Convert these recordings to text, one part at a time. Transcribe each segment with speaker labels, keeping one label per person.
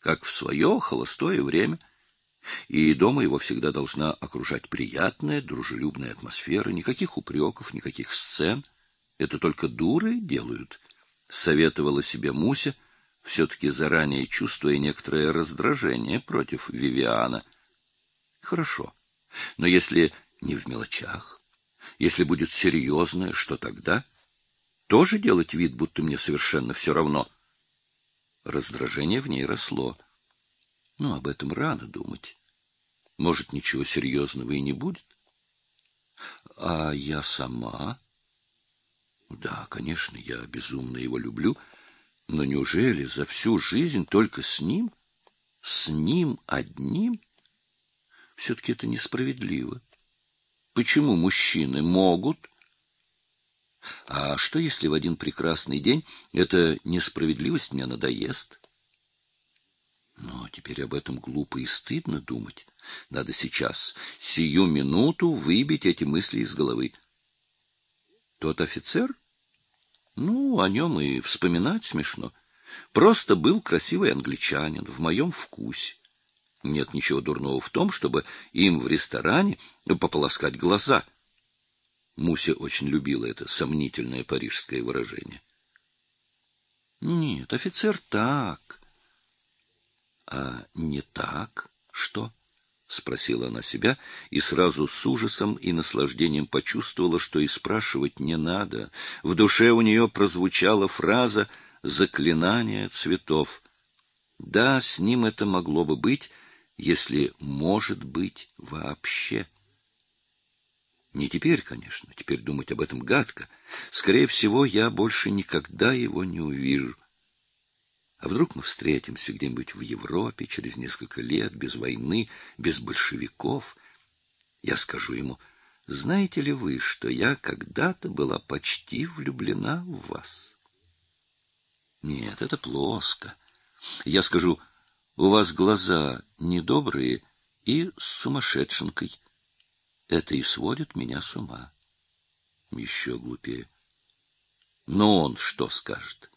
Speaker 1: как в свое холостое время, и дома его всегда должна окружать приятная, дружелюбная атмосфера, никаких упреков, никаких сцен. Это только дуры делают, — советовала себе Муся, все-таки заранее чувствуя некоторое раздражение против Вивиана. Хорошо, но если не в мелочах, если будет серьезное, что тогда? Тоже делать вид, будто мне совершенно все равно. Раздражение в ней росло. Но об этом рано думать. Может, ничего серьезного и не будет. А я сама... Да, конечно, я безумно его люблю, но неужели за всю жизнь только с ним? С ним одним? Все-таки это несправедливо. Почему мужчины могут? А что, если в один прекрасный день эта несправедливость мне надоест? Но теперь об этом глупо и стыдно думать. Надо сейчас, сию минуту, выбить эти мысли из головы. Тот офицер? Ну, о нем и вспоминать смешно. Просто был красивый англичанин, в моем вкусе. Нет ничего дурного в том, чтобы им в ресторане пополоскать глаза. Муся очень любила это сомнительное парижское выражение. Нет, офицер так. А не так что? спросила она себя и сразу с ужасом и наслаждением почувствовала, что и спрашивать не надо. В душе у нее прозвучала фраза заклинание цветов. Да, с ним это могло бы быть, если может быть вообще. Не теперь, конечно, теперь думать об этом гадко. Скорее всего, я больше никогда его не увижу. А вдруг мы встретимся где-нибудь в Европе через несколько лет, без войны, без большевиков? Я скажу ему, знаете ли вы, что я когда-то была почти влюблена в вас? Нет, это плоско. Я скажу, у вас глаза недобрые и с сумасшедшенкой. Это и сводит меня с ума. Еще глупее. Но он что скажет?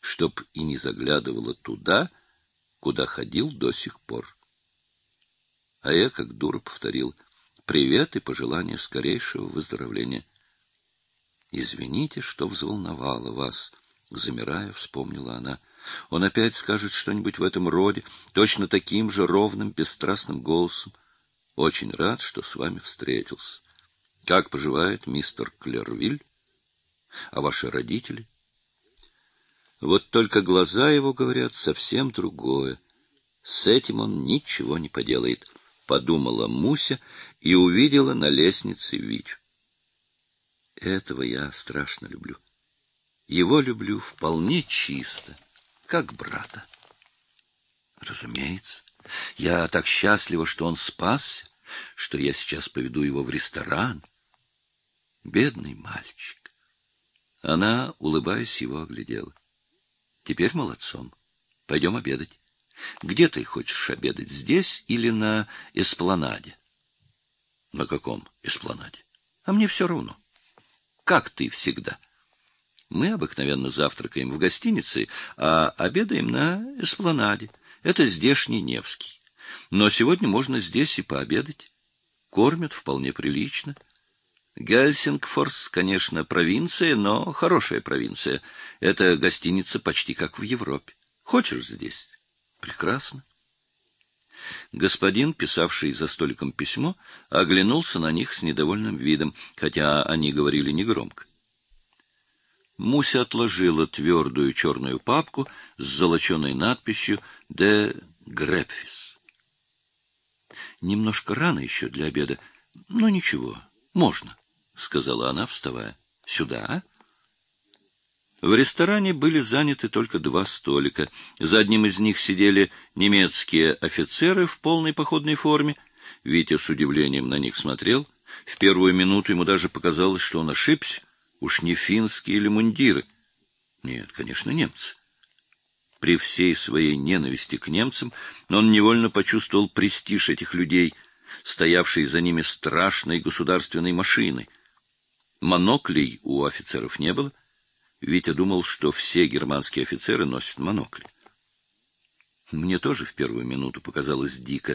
Speaker 1: Чтоб и не заглядывала туда, куда ходил до сих пор. А я, как дура, повторил привет и пожелание скорейшего выздоровления. Извините, что взволновала вас, замирая, вспомнила она. Он опять скажет что-нибудь в этом роде, точно таким же ровным, бесстрастным голосом. Очень рад, что с вами встретился. Как поживает мистер Клервиль? А ваши родители? Вот только глаза его говорят совсем другое. С этим он ничего не поделает, подумала Муся и увидела на лестнице Витю. Этого я страшно люблю. Его люблю вполне чисто как брата. Разумеется. Я так счастлива, что он спасся, что я сейчас поведу его в ресторан. Бедный мальчик. Она, улыбаясь, его оглядела. Теперь молодцом. Пойдем обедать. Где ты хочешь обедать, здесь или на эспланаде? На каком эспланаде? А мне все равно. Как ты всегда. — мы обыкновенно завтракаем в гостинице, а обедаем на эспланаде. Это здешний Невский. Но сегодня можно здесь и пообедать. Кормят вполне прилично. Гельсингфорс, конечно, провинция, но хорошая провинция. Это гостиница почти как в Европе. Хочешь здесь? Прекрасно. Господин, писавший за столиком письмо, оглянулся на них с недовольным видом, хотя они говорили негромко. Муся отложила твердую черную папку с золоченой надписью «Де Грепфис». «Немножко рано еще для обеда, но ничего, можно», — сказала она, вставая. «Сюда, а?» В ресторане были заняты только два столика. За одним из них сидели немецкие офицеры в полной походной форме. Витя с удивлением на них смотрел. В первую минуту ему даже показалось, что он ошибся. Уж не финские или мундиры? Нет, конечно, немцы. При всей своей ненависти к немцам он невольно почувствовал престиж этих людей, стоявшей за ними страшной государственной машиной. Моноклей у офицеров не было. Витя думал, что все германские офицеры носят монокли. Мне тоже в первую минуту показалось дико,